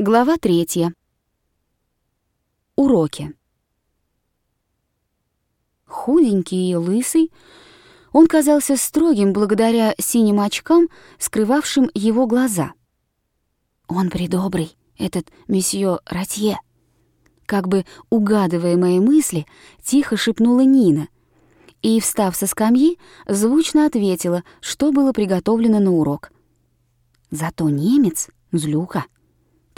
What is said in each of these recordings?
Глава третья. Уроки. Худенький и лысый, он казался строгим благодаря синим очкам, скрывавшим его глаза. «Он придобрый, этот месье Ратье», как бы угадывая мои мысли, тихо шепнула Нина и, встав со скамьи, звучно ответила, что было приготовлено на урок. «Зато немец — злюка», —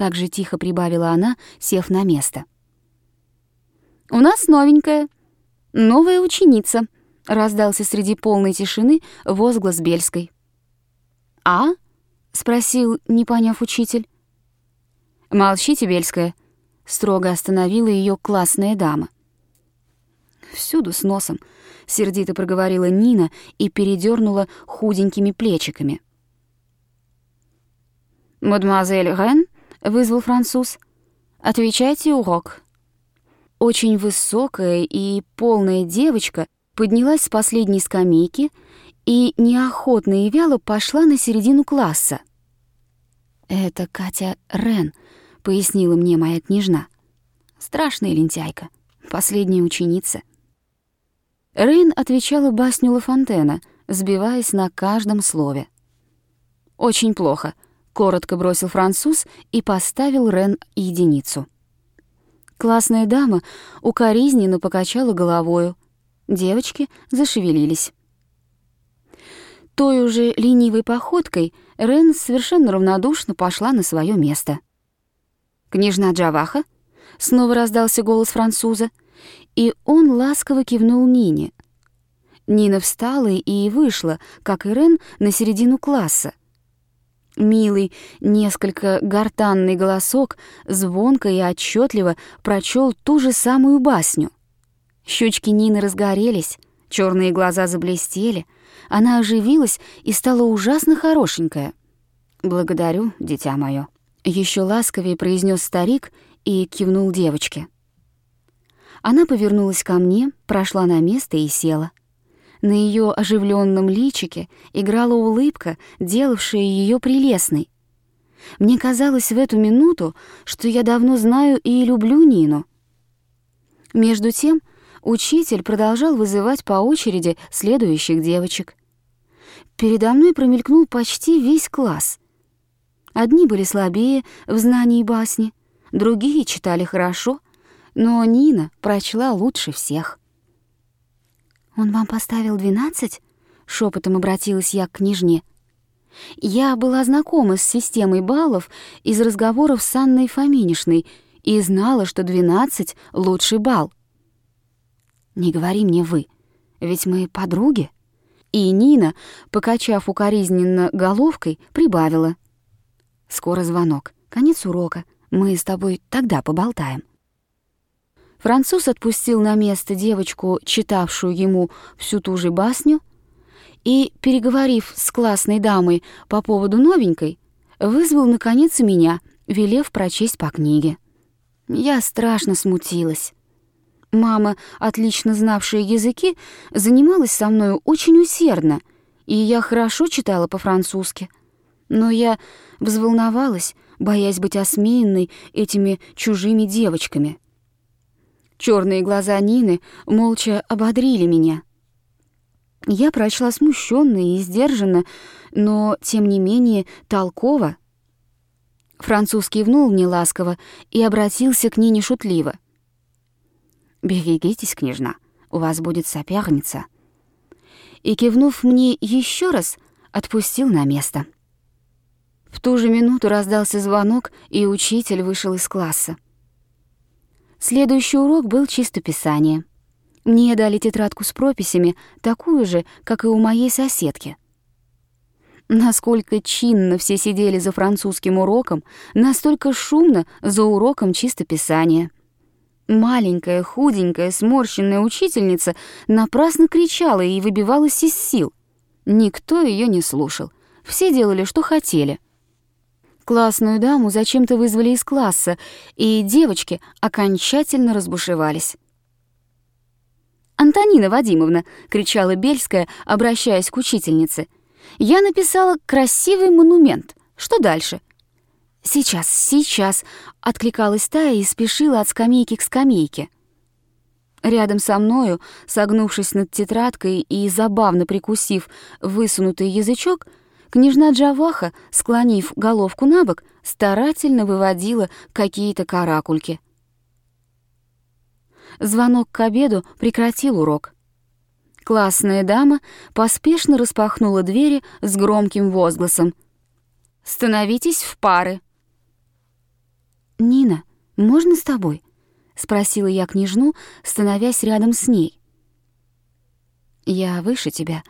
так же тихо прибавила она, сев на место. «У нас новенькая, новая ученица», — раздался среди полной тишины возглас Бельской. «А?» — спросил, не поняв учитель. «Молчите, Бельская», — строго остановила ее классная дама. «Всюду с носом», — сердито проговорила Нина и передернула худенькими плечиками. «Мадемуазель Рен?» — вызвал француз. «Отвечайте урок». Очень высокая и полная девочка поднялась с последней скамейки и неохотно и вяло пошла на середину класса. «Это Катя Рен», — пояснила мне моя княжна. «Страшная лентяйка, последняя ученица». Рейн отвечала басню Ла Фонтена, сбиваясь на каждом слове. «Очень плохо», — коротко бросил француз и поставил Рен единицу. Классная дама укоризненно покачала головою. Девочки зашевелились. Той уже ленивой походкой Рен совершенно равнодушно пошла на свое место. «Княжна Джаваха?» — снова раздался голос француза, и он ласково кивнул Нине. Нина встала и вышла, как и Рен, на середину класса. Милый, несколько гортанный голосок звонко и отчетливо прочел ту же самую басню. Щечки Нины разгорелись, черные глаза заблестели, она оживилась и стала ужасно хорошенькая. «Благодарю, дитя мое», — еще ласковее произнес старик и кивнул девочке. Она повернулась ко мне, прошла на место и села. На ее оживленном личике играла улыбка, делавшая ее прелестной. Мне казалось в эту минуту, что я давно знаю и люблю Нину. Между тем учитель продолжал вызывать по очереди следующих девочек. Передо мной промелькнул почти весь класс. Одни были слабее в знании басни, другие читали хорошо, но Нина прочла лучше всех. «Он вам поставил двенадцать?» — шепотом обратилась я к княжне. Я была знакома с системой баллов из разговоров с Анной Фоминишной и знала, что двенадцать — лучший балл. «Не говори мне «вы», ведь мы подруги». И Нина, покачав укоризненно головкой, прибавила. «Скоро звонок, конец урока, мы с тобой тогда поболтаем». Француз отпустил на место девочку, читавшую ему всю ту же басню, и, переговорив с классной дамой по поводу новенькой, вызвал, наконец, меня, велев прочесть по книге. Я страшно смутилась. Мама, отлично знавшая языки, занималась со мною очень усердно, и я хорошо читала по-французски. Но я взволновалась, боясь быть осмеянной этими чужими девочками — Черные глаза Нины молча ободрили меня. Я прочла смущенно и сдержанно, но, тем не менее, толково. Француз кивнул мне ласково и обратился к Нине шутливо. «Берегитесь, княжна, у вас будет соперница». И, кивнув мне еще раз, отпустил на место. В ту же минуту раздался звонок, и учитель вышел из класса. Следующий урок был чистописание. Мне дали тетрадку с прописями, такую же, как и у моей соседки. Насколько чинно все сидели за французским уроком, настолько шумно за уроком чистописания. Маленькая, худенькая, сморщенная учительница напрасно кричала и выбивалась из сил. Никто ее не слушал. Все делали, что хотели — Классную даму зачем-то вызвали из класса, и девочки окончательно разбушевались. «Антонина Вадимовна!» — кричала Бельская, обращаясь к учительнице. «Я написала красивый монумент. Что дальше?» «Сейчас, сейчас!» — откликалась Тая и спешила от скамейки к скамейке. Рядом со мною, согнувшись над тетрадкой и забавно прикусив высунутый язычок, княжна Джаваха, склонив головку на бок, старательно выводила какие-то каракульки. Звонок к обеду прекратил урок. Классная дама поспешно распахнула двери с громким возгласом. «Становитесь в пары!» «Нина, можно с тобой?» — спросила я княжну, становясь рядом с ней. «Я выше тебя.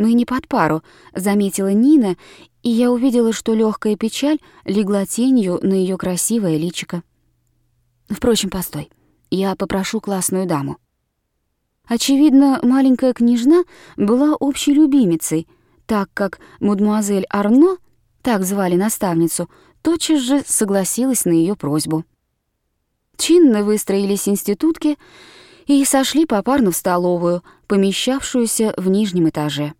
Мы не под пару», — заметила Нина, и я увидела, что легкая печаль легла тенью на ее красивое личико. «Впрочем, постой. Я попрошу классную даму». Очевидно, маленькая княжна была общей любимицей, так как мадемуазель Арно, так звали наставницу, тотчас же согласилась на ее просьбу. Чинно выстроились институтки и сошли попарно в столовую, помещавшуюся в нижнем этаже.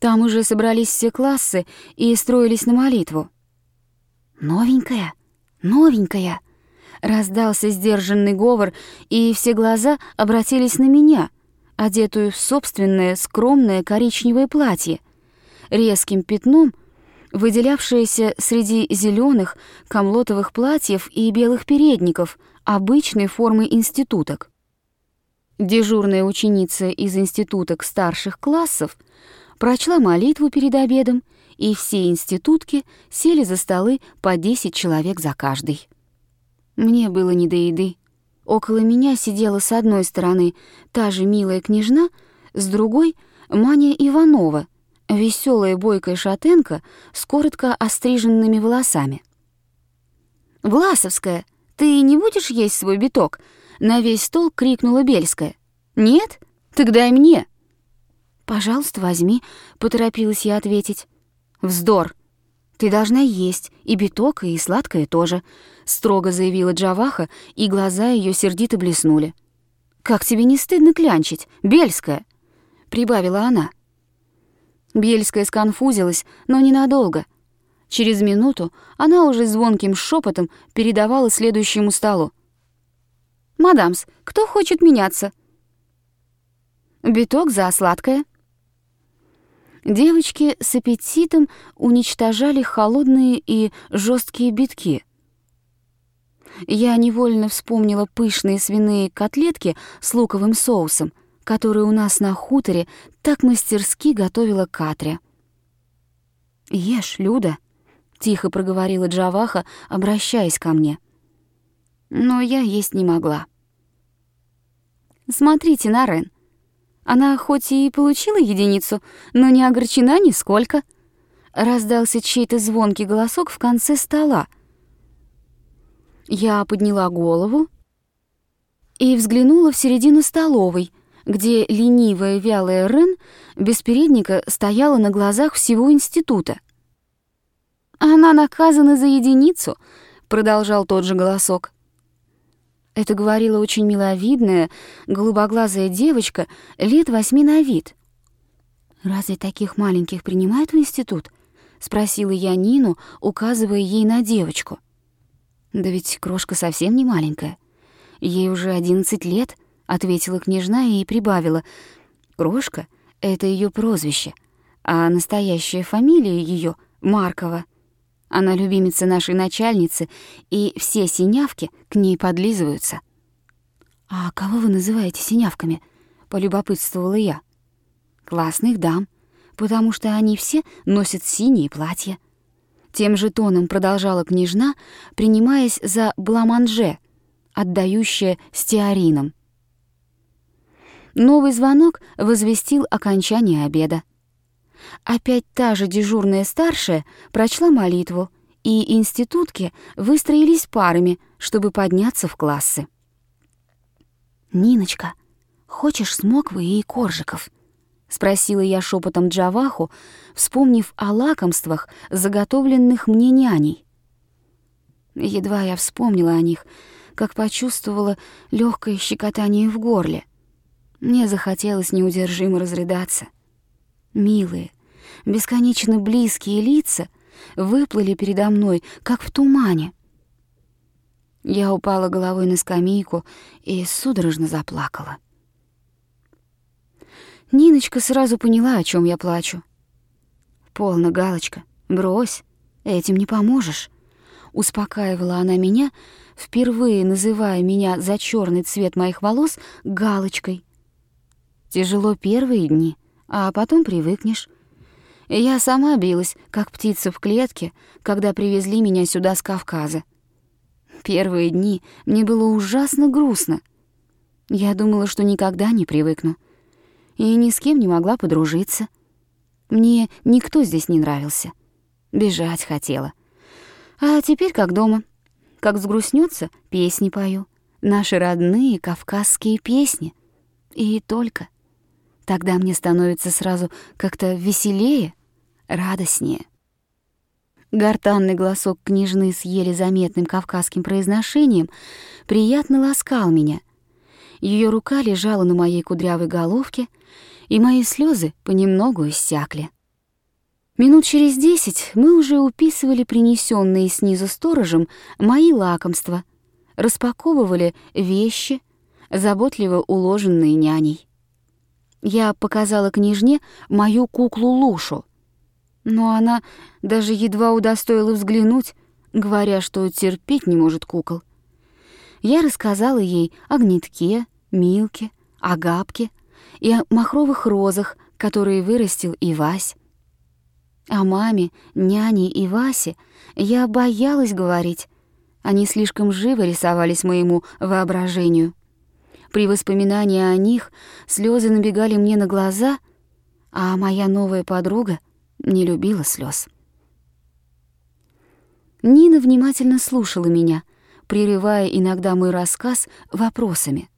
Там уже собрались все классы и строились на молитву. «Новенькая, новенькая!» Раздался сдержанный говор, и все глаза обратились на меня, одетую в собственное скромное коричневое платье, резким пятном — выделявшаяся среди зеленых камлотовых платьев и белых передников обычной формы институток. Дежурная ученица из институток старших классов прочла молитву перед обедом, и все институтки сели за столы по 10 человек за каждый. Мне было не до еды. Около меня сидела с одной стороны та же милая княжна, с другой — Маня Иванова — веселая бойкая шатенка с коротко остриженными волосами. «Власовская, ты не будешь есть свой биток?» — на весь стол крикнула Бельская. «Нет? Тогда и мне». «Пожалуйста, возьми», — поторопилась я ответить. «Вздор. Ты должна есть, и биток, и сладкое тоже», — строго заявила Джаваха, и глаза ее сердито блеснули. «Как тебе не стыдно клянчить, Бельская?» — прибавила она. Бельская сконфузилась, но ненадолго. Через минуту она уже звонким шепотом передавала следующему столу. «Mesdames, кто хочет меняться?» «Биток за сладкое». Девочки с аппетитом уничтожали холодные и жесткие битки. Я невольно вспомнила пышные свиные котлетки с луковым соусом, которую у нас на хуторе так мастерски готовила Катря. «Ешь, Люда», — тихо проговорила Джаваха, обращаясь ко мне. Но я есть не могла. «Смотрите на Рен. Она хоть и получила единицу, но не огорчена нисколько». Раздался чей-то звонкий голосок в конце стола. Я подняла голову и взглянула в середину столовой — где ленивая вялая Рен без передника стояла на глазах всего института. «Она наказана за единицу», — продолжал тот же голосок. Это говорила очень миловидная, голубоглазая девочка лет восьми на вид. «Разве таких маленьких принимают в институт?» — спросила я Нину, указывая ей на девочку. «Да ведь крошка совсем не маленькая. Ей уже одиннадцать лет», ответила княжна и прибавила. Крошка — это ее прозвище, а настоящая фамилия ее Маркова. Она любимица нашей начальницы, и все синявки к ней подлизываются. «А кого вы называете синявками?» — полюбопытствовала я. «Классных дам, потому что они все носят синие платья». Тем же тоном продолжала княжна, принимаясь за бламанже, отдающее стеарином. Новый звонок возвестил окончание обеда. Опять та же дежурная старшая прочла молитву, и институтки выстроились парами, чтобы подняться в классы. «Ниночка, хочешь смоквы и коржиков?» — спросила я шепотом Джаваху, вспомнив о лакомствах, заготовленных мне няней. Едва я вспомнила о них, как почувствовала легкое щекотание в горле. Мне захотелось неудержимо разрыдаться. Милые, бесконечно близкие лица выплыли передо мной, как в тумане. Я упала головой на скамейку и судорожно заплакала. Ниночка сразу поняла, о чем я плачу. «Полно, Галочка, брось, этим не поможешь», — успокаивала она меня, впервые называя меня за черный цвет моих волос Галочкой. «Тяжело первые дни, а потом привыкнешь». Я сама билась, как птица в клетке, когда привезли меня сюда с Кавказа. Первые дни мне было ужасно грустно. Я думала, что никогда не привыкну. И ни с кем не могла подружиться. Мне никто здесь не нравился. Бежать хотела. А теперь как дома. Как взгрустнется, песни пою. Наши родные кавказские песни. И только. Тогда мне становится сразу как-то веселее, радостнее. Гортанный голосок княжны с еле заметным кавказским произношением приятно ласкал меня. Ее рука лежала на моей кудрявой головке, и мои слезы понемногу иссякли. Минут через десять мы уже уписывали принесенные снизу сторожем мои лакомства, распаковывали вещи, заботливо уложенные няней. Я показала княжне мою куклу Лушу — но она даже едва удостоила взглянуть, говоря, что терпеть не может кукол. Я рассказала ей о гнетке, Милке, о Габке и о махровых розах, которые вырастил и Вась. О маме, няне и Васе я боялась говорить. Они слишком живо рисовались моему воображению. При воспоминании о них слезы набегали мне на глаза, а моя новая подруга — не любила слез. Нина внимательно слушала меня, прерывая иногда мой рассказ вопросами.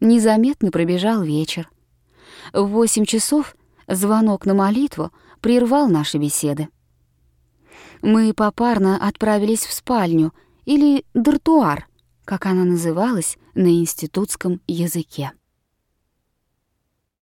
Незаметно пробежал вечер. В восемь часов звонок на молитву прервал наши беседы. Мы попарно отправились в спальню или дартуар, как она называлась на институтском языке.